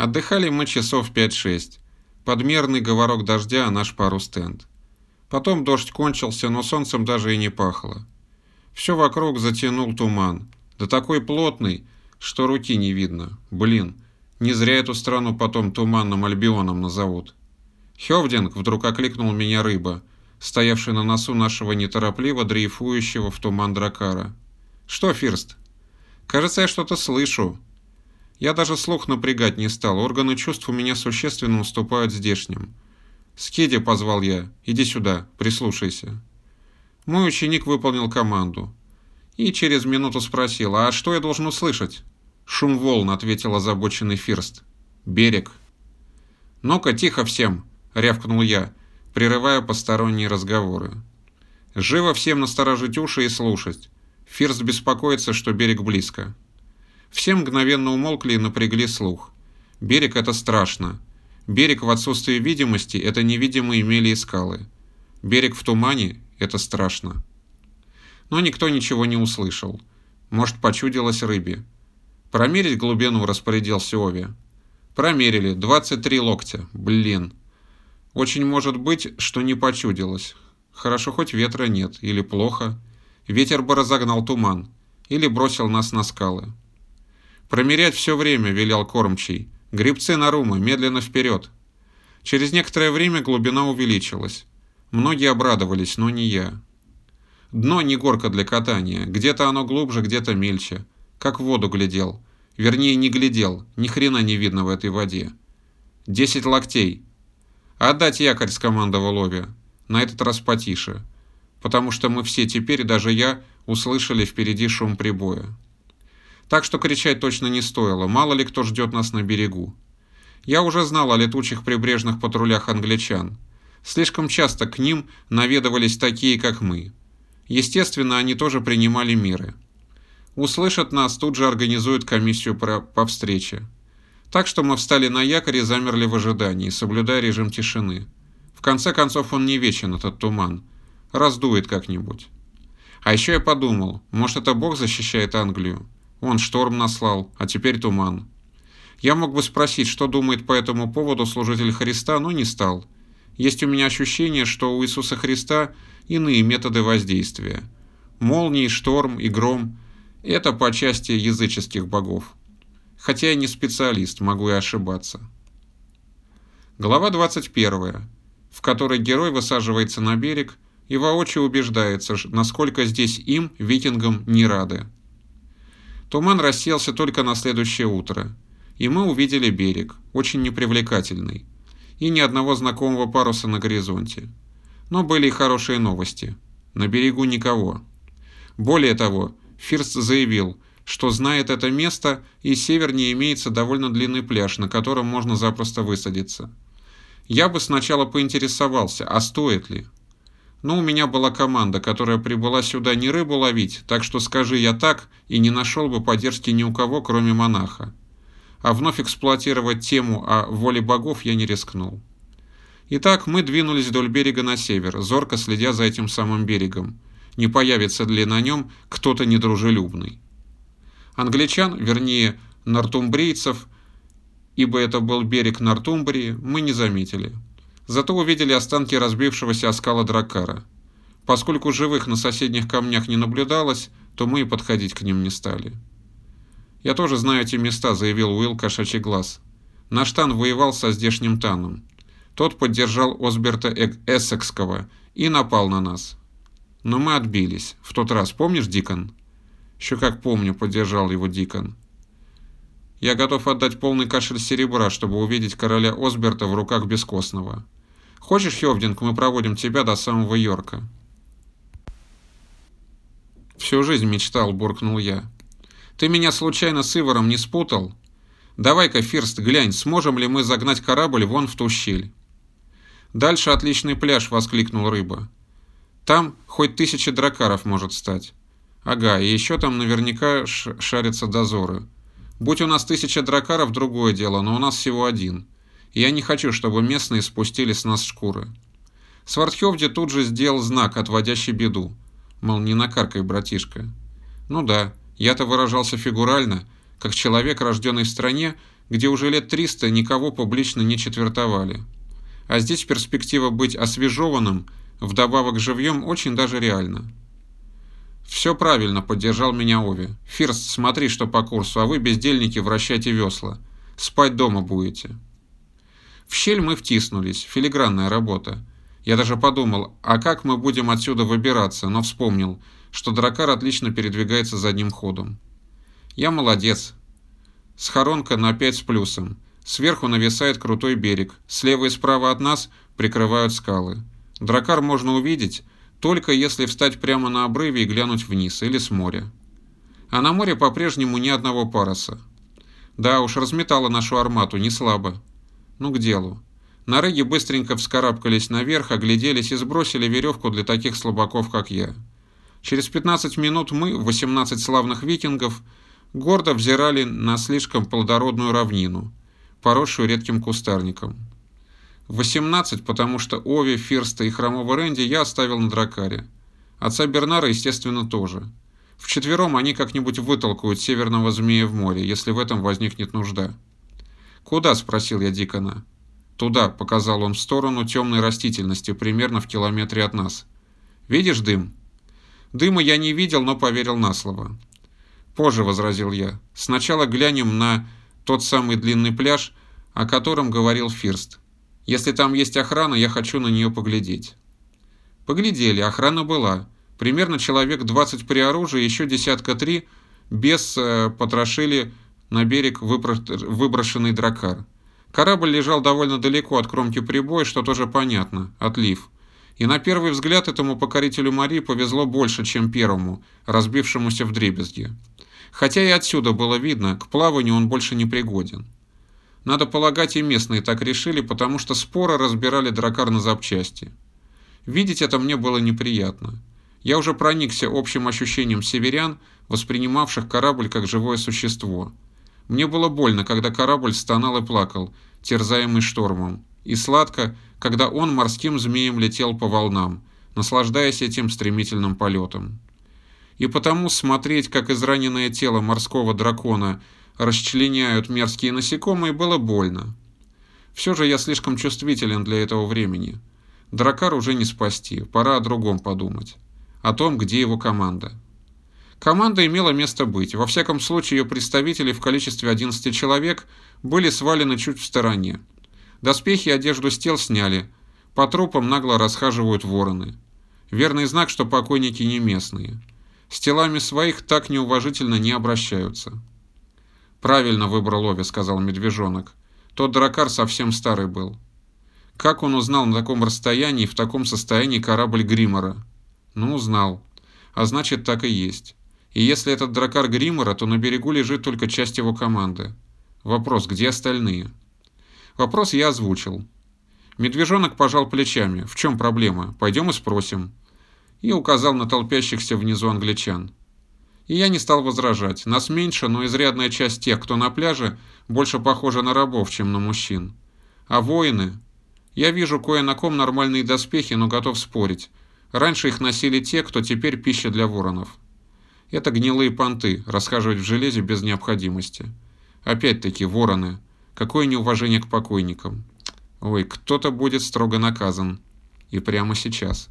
Отдыхали мы часов 5-6. Подмерный говорок дождя, наш пару-стенд. Потом дождь кончился, но солнцем даже и не пахло. Все вокруг затянул туман. Да такой плотный, что руки не видно. Блин, не зря эту страну потом туманным Альбионом назовут. Хевдинг вдруг окликнул меня рыба, стоявший на носу нашего неторопливо дрейфующего в туман дракара. «Что, Фирст?» «Кажется, я что-то слышу». Я даже слух напрягать не стал, органы чувств у меня существенно уступают здешним. «Скеди», — позвал я, — «иди сюда, прислушайся». Мой ученик выполнил команду. И через минуту спросил, «А что я должен услышать?» «Шум волн», — ответил озабоченный Фирст. «Берег». «Ну-ка, тихо всем!» — рявкнул я, прерывая посторонние разговоры. «Живо всем насторожить уши и слушать. Фирст беспокоится, что берег близко». Все мгновенно умолкли и напрягли слух. Берег — это страшно. Берег в отсутствии видимости — это невидимые мели и скалы. Берег в тумане — это страшно. Но никто ничего не услышал. Может, почудилось рыбе. Промерить глубину распорядился Ови. Промерили. 23 локтя. Блин. Очень может быть, что не почудилось. Хорошо, хоть ветра нет. Или плохо. Ветер бы разогнал туман. Или бросил нас на скалы. Промерять все время, велел кормчий. Грибцы на румы, медленно вперед. Через некоторое время глубина увеличилась. Многие обрадовались, но не я. Дно не горка для катания. Где-то оно глубже, где-то мельче. Как в воду глядел. Вернее, не глядел. Ни хрена не видно в этой воде. Десять локтей. «Отдать якорь», — скомандовал Ови. На этот раз потише. Потому что мы все теперь, даже я, услышали впереди шум прибоя. Так что кричать точно не стоило, мало ли кто ждет нас на берегу. Я уже знал о летучих прибрежных патрулях англичан. Слишком часто к ним наведывались такие, как мы. Естественно, они тоже принимали меры. Услышат нас, тут же организуют комиссию по, по встрече. Так что мы встали на якорь и замерли в ожидании, соблюдая режим тишины. В конце концов, он не вечен, этот туман. Раздует как-нибудь. А еще я подумал, может это Бог защищает Англию? Он шторм наслал, а теперь туман. Я мог бы спросить, что думает по этому поводу служитель Христа, но не стал. Есть у меня ощущение, что у Иисуса Христа иные методы воздействия. Молнии, шторм и гром – это по части языческих богов хотя я не специалист, могу и ошибаться. Глава 21, в которой герой высаживается на берег и воочию убеждается, насколько здесь им, викингам, не рады. Туман рассеялся только на следующее утро, и мы увидели берег, очень непривлекательный, и ни одного знакомого паруса на горизонте. Но были и хорошие новости. На берегу никого. Более того, Фирст заявил – что знает это место, и севернее имеется довольно длинный пляж, на котором можно запросто высадиться. Я бы сначала поинтересовался, а стоит ли? Но у меня была команда, которая прибыла сюда не рыбу ловить, так что скажи я так, и не нашел бы поддержки ни у кого, кроме монаха. А вновь эксплуатировать тему о воле богов я не рискнул. Итак, мы двинулись вдоль берега на север, зорко следя за этим самым берегом. Не появится ли на нем кто-то недружелюбный. Англичан, вернее, нортумбрийцев, ибо это был берег Нортумбрии, мы не заметили. Зато увидели останки разбившегося о скалы Драккара. Поскольку живых на соседних камнях не наблюдалось, то мы и подходить к ним не стали. «Я тоже знаю эти места», — заявил Уилл Кошачий Глаз. «Наш Тан воевал со здешним Таном. Тот поддержал Осберта Эссекского и напал на нас. Но мы отбились. В тот раз, помнишь, Дикон?» Еще как помню, поддержал его Дикон. Я готов отдать полный кашель серебра, чтобы увидеть короля Осберта в руках Бескостного. Хочешь, Хевдинг, мы проводим тебя до самого Йорка?» «Всю жизнь мечтал», — буркнул я. «Ты меня случайно с Ивором не спутал? Давай-ка, Фирст, глянь, сможем ли мы загнать корабль вон в ту щель?» «Дальше отличный пляж», — воскликнул рыба. «Там хоть тысяча дракаров может стать. Ага, и еще там наверняка шарятся дозоры. Будь у нас тысяча дракаров, другое дело, но у нас всего один. И я не хочу, чтобы местные спустили с нас шкуры. Свардхевди тут же сделал знак, отводящий беду. Мол, не накаркай, братишка. Ну да, я-то выражался фигурально, как человек, рожденный в стране, где уже лет 300 никого публично не четвертовали. А здесь перспектива быть освежеванным, вдобавок живьем, очень даже реально. «Все правильно», — поддержал меня Ови. «Фирст, смотри, что по курсу, а вы, бездельники, вращайте весла. Спать дома будете». В щель мы втиснулись, филигранная работа. Я даже подумал, а как мы будем отсюда выбираться, но вспомнил, что дракар отлично передвигается задним ходом. Я молодец. Схоронка на 5 с плюсом. Сверху нависает крутой берег. Слева и справа от нас прикрывают скалы. Дракар можно увидеть, только если встать прямо на обрыве и глянуть вниз, или с моря. А на море по-прежнему ни одного паруса. Да уж, разметала нашу армату, не слабо. Ну, к делу. Нарыги быстренько вскарабкались наверх, огляделись и сбросили веревку для таких слабаков, как я. Через 15 минут мы, 18 славных викингов, гордо взирали на слишком плодородную равнину, поросшую редким кустарником. 18, потому что Ови, Фирста и Хромого Рэнди я оставил на дракаре. Отца Бернара, естественно, тоже. Вчетвером они как-нибудь вытолкают северного змея в море, если в этом возникнет нужда. «Куда?» – спросил я Дикона. «Туда», – показал он в сторону темной растительности, примерно в километре от нас. «Видишь дым?» Дыма я не видел, но поверил на слово. «Позже», – возразил я. «Сначала глянем на тот самый длинный пляж, о котором говорил Фирст. Если там есть охрана, я хочу на нее поглядеть». Поглядели, охрана была. Примерно человек 20 при оружии, еще десятка три без э, потрошили на берег выброшенный дракар. Корабль лежал довольно далеко от кромки прибоя, что тоже понятно, отлив. И на первый взгляд этому покорителю Марии повезло больше, чем первому, разбившемуся в дребезги. Хотя и отсюда было видно, к плаванию он больше не пригоден. Надо полагать, и местные так решили, потому что споро разбирали дракар на запчасти. Видеть это мне было неприятно. Я уже проникся общим ощущением северян, воспринимавших корабль как живое существо. Мне было больно, когда корабль стонал и плакал, терзаемый штормом, и сладко, когда он морским змеем летел по волнам, наслаждаясь этим стремительным полетом. И потому смотреть, как израненное тело морского дракона расчленяют мерзкие насекомые, было больно. Все же я слишком чувствителен для этого времени. Дракар уже не спасти, пора о другом подумать. О том, где его команда. Команда имела место быть. Во всяком случае, ее представители в количестве 11 человек были свалены чуть в стороне. Доспехи и одежду с тел сняли. По трупам нагло расхаживают вороны. Верный знак, что покойники не местные. С телами своих так неуважительно не обращаются. «Правильно выбрал Ови», — сказал медвежонок. «Тот дракар совсем старый был». Как он узнал на таком расстоянии в таком состоянии корабль Гримора? Ну, узнал. А значит, так и есть. И если этот дракар Гримора, то на берегу лежит только часть его команды. Вопрос, где остальные? Вопрос я озвучил. Медвежонок пожал плечами. В чем проблема? Пойдем и спросим. И указал на толпящихся внизу англичан. И я не стал возражать. Нас меньше, но изрядная часть тех, кто на пляже, больше похожа на рабов, чем на мужчин. А воины? Я вижу кое на ком нормальные доспехи, но готов спорить. Раньше их носили те, кто теперь пища для воронов. Это гнилые понты, расхаживать в железе без необходимости. Опять-таки, вороны. Какое неуважение к покойникам. Ой, кто-то будет строго наказан. И прямо сейчас.